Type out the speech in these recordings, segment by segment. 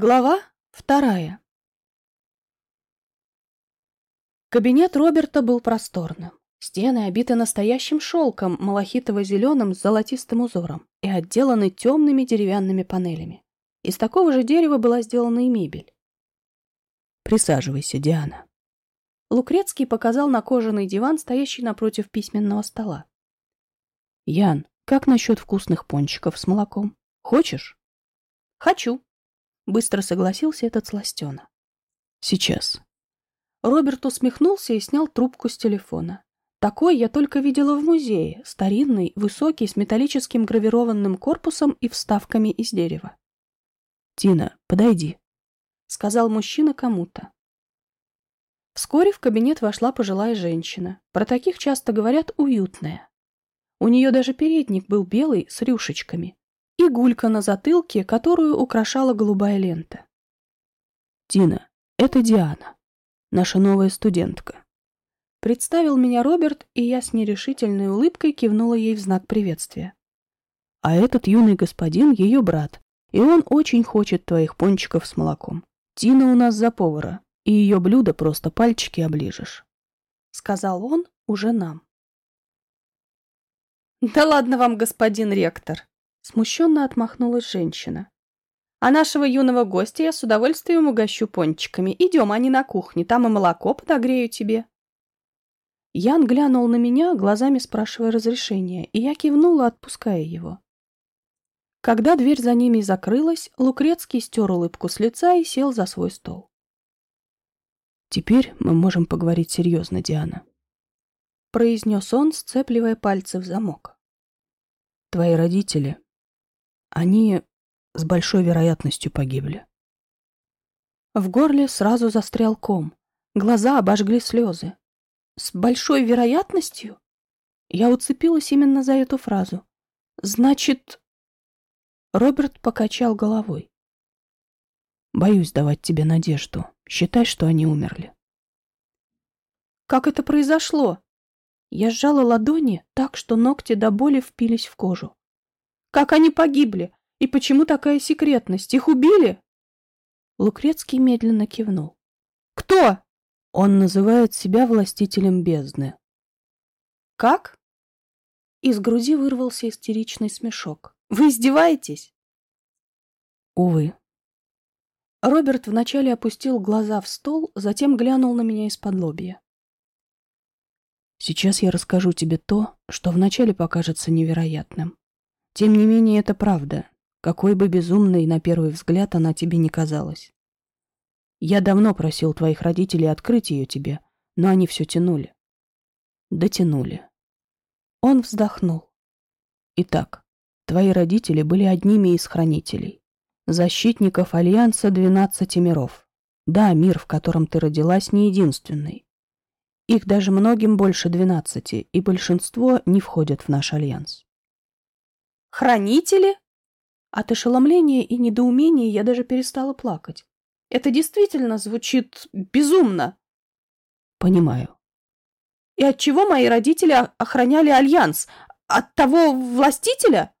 Глава вторая. Кабинет Роберта был просторным. Стены обиты настоящим шелком, малахитово-зеленым с золотистым узором и отделаны темными деревянными панелями. Из такого же дерева была сделана и мебель. «Присаживайся, Диана». Лукрецкий показал на кожаный диван, стоящий напротив письменного стола. «Ян, как насчет вкусных пончиков с молоком? Хочешь?» «Хочу», Быстро согласился этот сластена. Сейчас. Роберт усмехнулся и снял трубку с телефона. Такой я только видела в музее, старинный, высокий, с металлическим гравированным корпусом и вставками из дерева. «Тина, подойди», — сказал мужчина кому-то. Вскоре в кабинет вошла пожилая женщина. Про таких часто говорят «уютная». У нее даже передник был белый с рюшечками и гулька на затылке, которую украшала голубая лента. «Тина, это Диана, наша новая студентка». Представил меня Роберт, и я с нерешительной улыбкой кивнула ей в знак приветствия. «А этот юный господин — ее брат, и он очень хочет твоих пончиков с молоком. Тина у нас за повара, и ее блюдо просто пальчики оближешь», — сказал он уже нам. «Да ладно вам, господин ректор!» Смущенно отмахнулась женщина. А нашего юного гостя я с удовольствием угощу пончиками. Идем, они на кухне, там и молоко подогрею тебе. Ян глянул на меня, глазами спрашивая разрешения, и я кивнула, отпуская его. Когда дверь за ними закрылась, Лукрецкий стер улыбку с лица и сел за свой стол. «Теперь мы можем поговорить серьезно, Диана», — произнес он, сцепливая пальцы в замок. «Твои родители они с большой вероятностью погибли. В горле сразу застрял ком. Глаза обожгли слезы. С большой вероятностью? Я уцепилась именно за эту фразу. Значит... Роберт покачал головой. Боюсь давать тебе надежду. Считай, что они умерли. Как это произошло? Я сжала ладони так, что ногти до боли впились в кожу. Как они погибли? И почему такая секретность? Их убили?» Лукрецкий медленно кивнул. «Кто?» «Он называет себя властителем бездны». «Как?» Из груди вырвался истеричный смешок. «Вы издеваетесь?» «Увы». Роберт вначале опустил глаза в стол, затем глянул на меня из-под лобья. «Сейчас я расскажу тебе то, что вначале покажется невероятным. Тем не менее, это правда, какой бы безумной на первый взгляд она тебе не казалась. Я давно просил твоих родителей открыть ее тебе, но они все тянули. Дотянули. Он вздохнул. Итак, твои родители были одними из хранителей, защитников Альянса Двенадцати миров. Да, мир, в котором ты родилась, не единственный. Их даже многим больше двенадцати, и большинство не входят в наш альянс. Хранители? От ошеломления и недоумения я даже перестала плакать. Это действительно звучит безумно. Понимаю. И от чего мои родители охраняли альянс? От того властителя?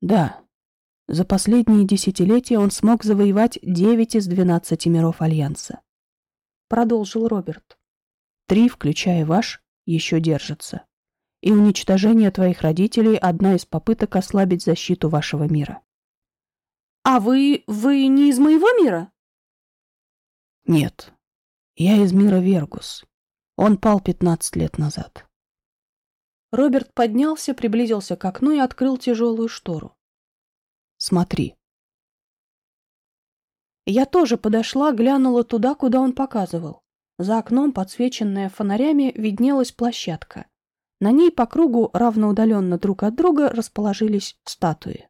Да. За последние десятилетия он смог завоевать девять из двенадцати миров альянса. Продолжил Роберт. Три, включая ваш, еще держатся и уничтожение твоих родителей – одна из попыток ослабить защиту вашего мира. А вы... вы не из моего мира? Нет. Я из мира Вергус. Он пал 15 лет назад. Роберт поднялся, приблизился к окну и открыл тяжелую штору. Смотри. Я тоже подошла, глянула туда, куда он показывал. За окном, подсвеченная фонарями, виднелась площадка. На ней по кругу, равноудаленно друг от друга, расположились статуи.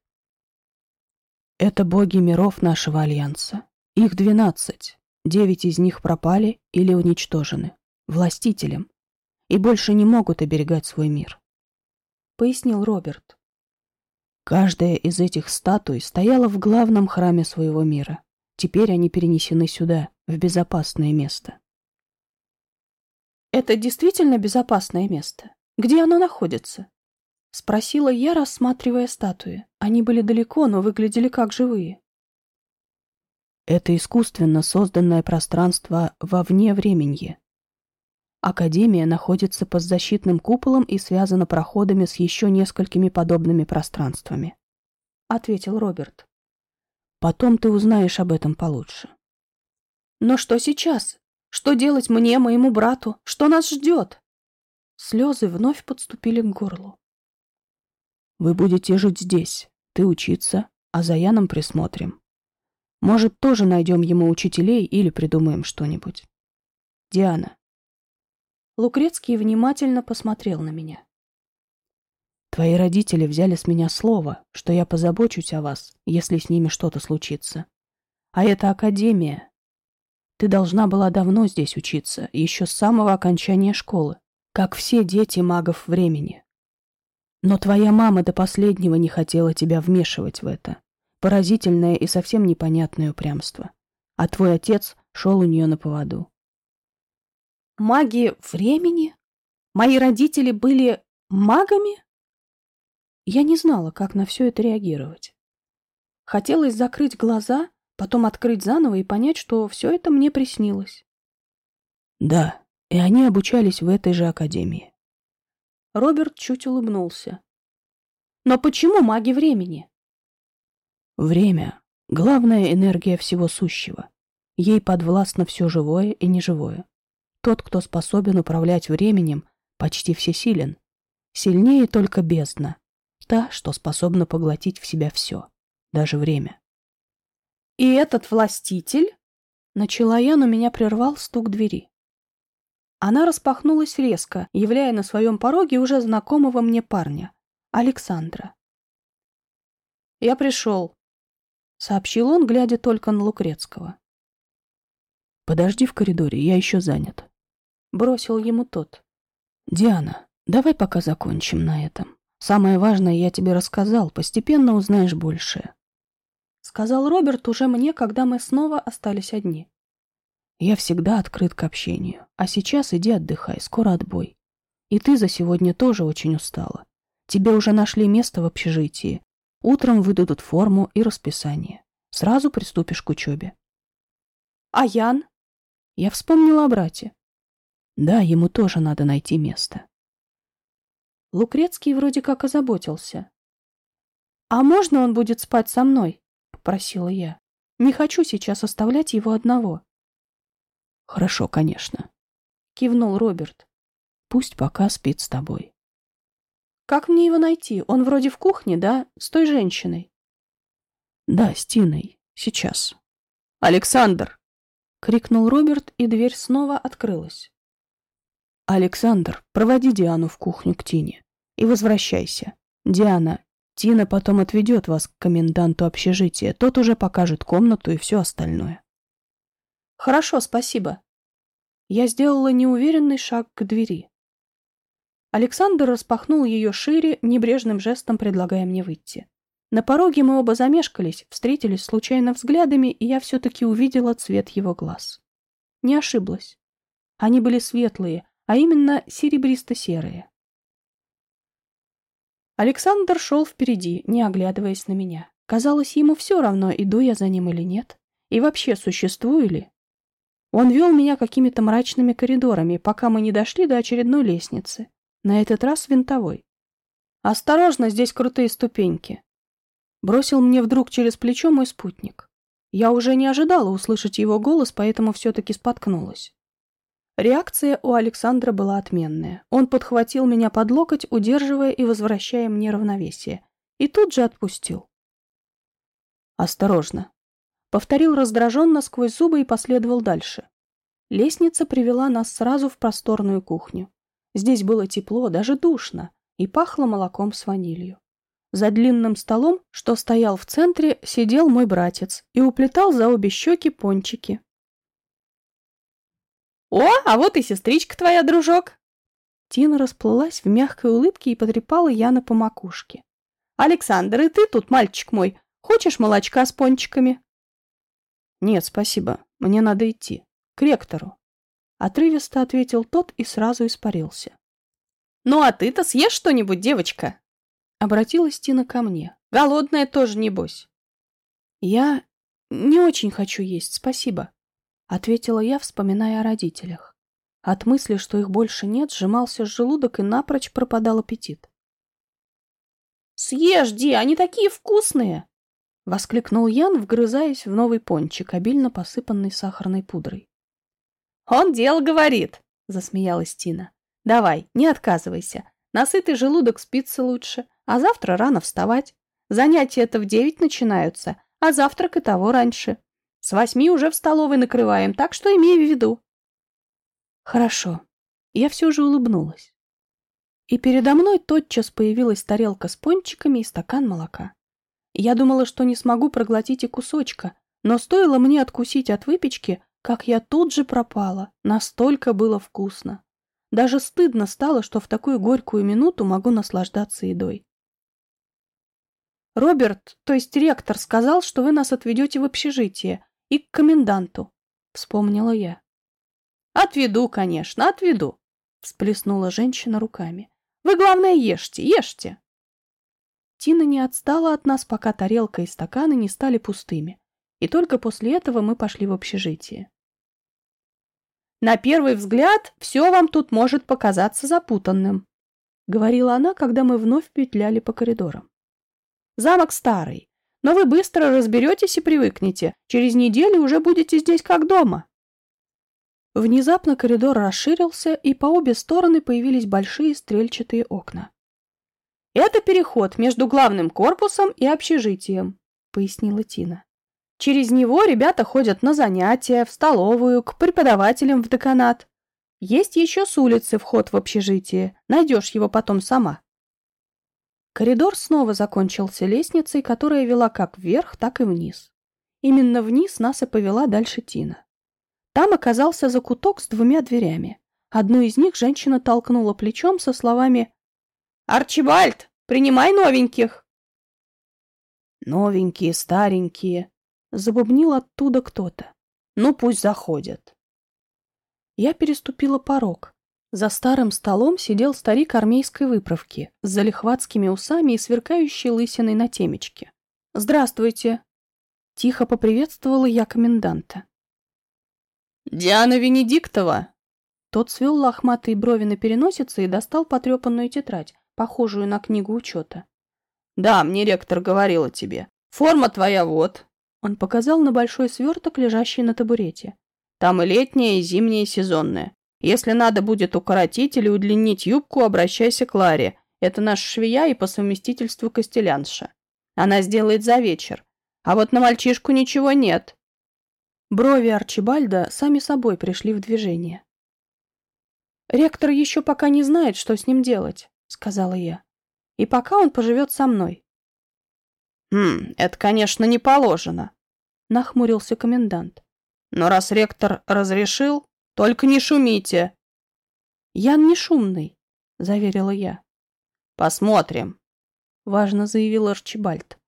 Это боги миров нашего Альянса. Их двенадцать. Девять из них пропали или уничтожены. Властителем. И больше не могут оберегать свой мир. Пояснил Роберт. Каждая из этих статуй стояла в главном храме своего мира. Теперь они перенесены сюда, в безопасное место. Это действительно безопасное место? Где оно находится? Спросила я, рассматривая статуи. Они были далеко, но выглядели как живые. Это искусственно созданное пространство вовне времени. Академия находится под защитным куполом и связана проходами с еще несколькими подобными пространствами. Ответил Роберт. Потом ты узнаешь об этом получше. Но что сейчас? Что делать мне, моему брату? Что нас ждет? Слезы вновь подступили к горлу. Вы будете жить здесь, ты учиться, а за Яном присмотрим. Может, тоже найдем ему учителей или придумаем что-нибудь. Диана. Лукрецкий внимательно посмотрел на меня. Твои родители взяли с меня слово, что я позабочусь о вас, если с ними что-то случится. А это академия, ты должна была давно здесь учиться, еще с самого окончания школы, как все дети магов времени. Но твоя мама до последнего не хотела тебя вмешивать в это. Поразительное и совсем непонятное упрямство. А твой отец шел у нее на поводу. Маги времени? Мои родители были магами? Я не знала, как на все это реагировать. Хотелось закрыть глаза потом открыть заново и понять, что все это мне приснилось. Да, и они обучались в этой же академии. Роберт чуть улыбнулся. Но почему маги времени? Время — главная энергия всего сущего. Ей подвластно все живое и неживое. Тот, кто способен управлять временем, почти всесилен. Сильнее только бездна. Та, что способна поглотить в себя все, даже время. «И этот властитель?» Начала я, но меня прервал стук двери. Она распахнулась резко, являя на своем пороге уже знакомого мне парня, Александра. «Я пришел», — сообщил он, глядя только на Лукрецкого. «Подожди в коридоре, я еще занят», — бросил ему тот. «Диана, давай пока закончим на этом. Самое важное я тебе рассказал, постепенно узнаешь большее сказал Роберт уже мне, когда мы снова остались одни. Я всегда открыт к общению. А сейчас иди отдыхай, скоро отбой. И ты за сегодня тоже очень устала. Тебе уже нашли место в общежитии. Утром выдадут форму и расписание. Сразу приступишь к учебе. А Ян? Я вспомнила о брате. Да, ему тоже надо найти место. Лукрецкий вроде как озаботился. А можно он будет спать со мной? попросила я. «Не хочу сейчас оставлять его одного». «Хорошо, конечно», — кивнул Роберт. «Пусть пока спит с тобой». «Как мне его найти? Он вроде в кухне, да? С той женщиной?» «Да, с Тиной. Сейчас». «Александр!» — крикнул Роберт, и дверь снова открылась. «Александр, проводи Диану в кухню к Тине и возвращайся. Диана, Тина потом отведет вас к коменданту общежития. Тот уже покажет комнату и все остальное. Хорошо, спасибо. Я сделала неуверенный шаг к двери. Александр распахнул ее шире, небрежным жестом предлагая мне выйти. На пороге мы оба замешкались, встретились случайно взглядами, и я все-таки увидела цвет его глаз. Не ошиблась. Они были светлые, а именно серебристо-серые. Александр шел впереди, не оглядываясь на меня. Казалось, ему все равно, иду я за ним или нет. И вообще, существую ли? Он вел меня какими-то мрачными коридорами, пока мы не дошли до очередной лестницы. На этот раз винтовой. «Осторожно, здесь крутые ступеньки!» Бросил мне вдруг через плечо мой спутник. Я уже не ожидала услышать его голос, поэтому все-таки споткнулась. Реакция у Александра была отменная. Он подхватил меня под локоть, удерживая и возвращая мне равновесие. И тут же отпустил. «Осторожно!» Повторил раздраженно сквозь зубы и последовал дальше. Лестница привела нас сразу в просторную кухню. Здесь было тепло, даже душно, и пахло молоком с ванилью. За длинным столом, что стоял в центре, сидел мой братец и уплетал за обе щеки пончики. «О, а вот и сестричка твоя, дружок!» Тина расплылась в мягкой улыбке и потрепала Яна по макушке. «Александр, и ты тут, мальчик мой, хочешь молочка с пончиками?» «Нет, спасибо, мне надо идти. К ректору». Отрывисто ответил тот и сразу испарился. «Ну а ты-то съешь что-нибудь, девочка?» Обратилась Тина ко мне. «Голодная тоже, небось». Я не очень хочу есть, спасибо», — ответила я, вспоминая о родителях. От мысли, что их больше нет, сжимался желудок и напрочь пропадал аппетит. «Съешь, Ди, они такие вкусные!» — воскликнул Ян, вгрызаясь в новый пончик, обильно посыпанный сахарной пудрой. «Он дело говорит!» — засмеялась Тина. «Давай, не отказывайся. Насытый желудок спится лучше, а завтра рано вставать. Занятия это в девять начинаются, а завтрак и того раньше. С восьми уже в столовой накрываем, так что имей в виду». Хорошо. Я все же улыбнулась. И передо мной тотчас появилась тарелка с пончиками и стакан молока. Я думала, что не смогу проглотить и кусочка, но стоило мне откусить от выпечки, как я тут же пропала. Настолько было вкусно. Даже стыдно стало, что в такую горькую минуту могу наслаждаться едой. «Роберт, то есть ректор, сказал, что вы нас отведете в общежитие и к коменданту», — вспомнила я. «Отведу, конечно, отведу», — всплеснула женщина руками. «Вы, главное, ешьте, ешьте». Тина не отстала от нас, пока тарелка и стаканы не стали пустыми, и только после этого мы пошли в общежитие. «На первый взгляд все вам тут может показаться запутанным», — говорила она, когда мы вновь петляли по коридорам. «Замок старый, но вы быстро разберетесь и привыкнете. Через неделю уже будете здесь как дома». Внезапно коридор расширился, и по обе стороны появились большие стрельчатые окна. «Это переход между главным корпусом и общежитием», — пояснила Тина. «Через него ребята ходят на занятия, в столовую, к преподавателям в деканат. Есть еще с улицы вход в общежитие, найдешь его потом сама». Коридор снова закончился лестницей, которая вела как вверх, так и вниз. Именно вниз нас и повела дальше Тина. Там оказался закуток с двумя дверями. Одну из них женщина толкнула плечом со словами «Арчибальд, принимай новеньких!» «Новенькие, старенькие!» — забубнил оттуда кто-то. «Ну, пусть заходят!» Я переступила порог. За старым столом сидел старик армейской выправки с залихватскими усами и сверкающей лысиной на темечке. «Здравствуйте!» Тихо поприветствовала я коменданта. «Диана Венедиктова!» Тот свел лохматые брови на переносице и достал потрепанную тетрадь, похожую на книгу учета. «Да, мне ректор говорил о тебе. Форма твоя вот». Он показал на большой сверток, лежащий на табурете. «Там и летняя, и зимняя, и сезонная. Если надо будет укоротить или удлинить юбку, обращайся к Ларе. Это наша швея и по совместительству костелянша. Она сделает за вечер. А вот на мальчишку ничего нет. Брови Арчибальда сами собой пришли в движение. «Ректор еще пока не знает, что с ним делать», — сказала я. «И пока он поживет со мной». «Хм, это, конечно, не положено», — нахмурился комендант. «Но раз ректор разрешил, только не шумите». «Ян не шумный», — заверила я. «Посмотрим», — важно заявил Арчибальд.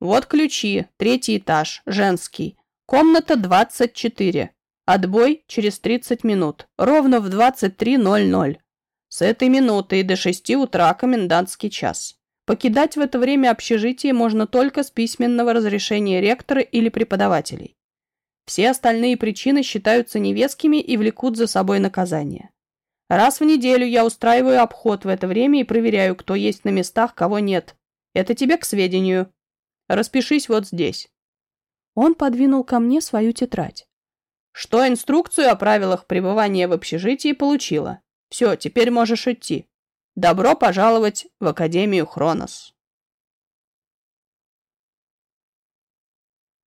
«Вот ключи, третий этаж, женский. Комната 24. Отбой через 30 минут. Ровно в 23.00. С этой минуты и до 6 утра комендантский час. Покидать в это время общежитие можно только с письменного разрешения ректора или преподавателей. Все остальные причины считаются невескими и влекут за собой наказание. Раз в неделю я устраиваю обход в это время и проверяю, кто есть на местах, кого нет. Это тебе к сведению. Распишись вот здесь. Он подвинул ко мне свою тетрадь. «Что инструкцию о правилах пребывания в общежитии получила? Все, теперь можешь идти. Добро пожаловать в Академию Хронос».